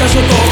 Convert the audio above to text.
que ajudou